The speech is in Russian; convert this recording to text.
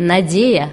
Надея.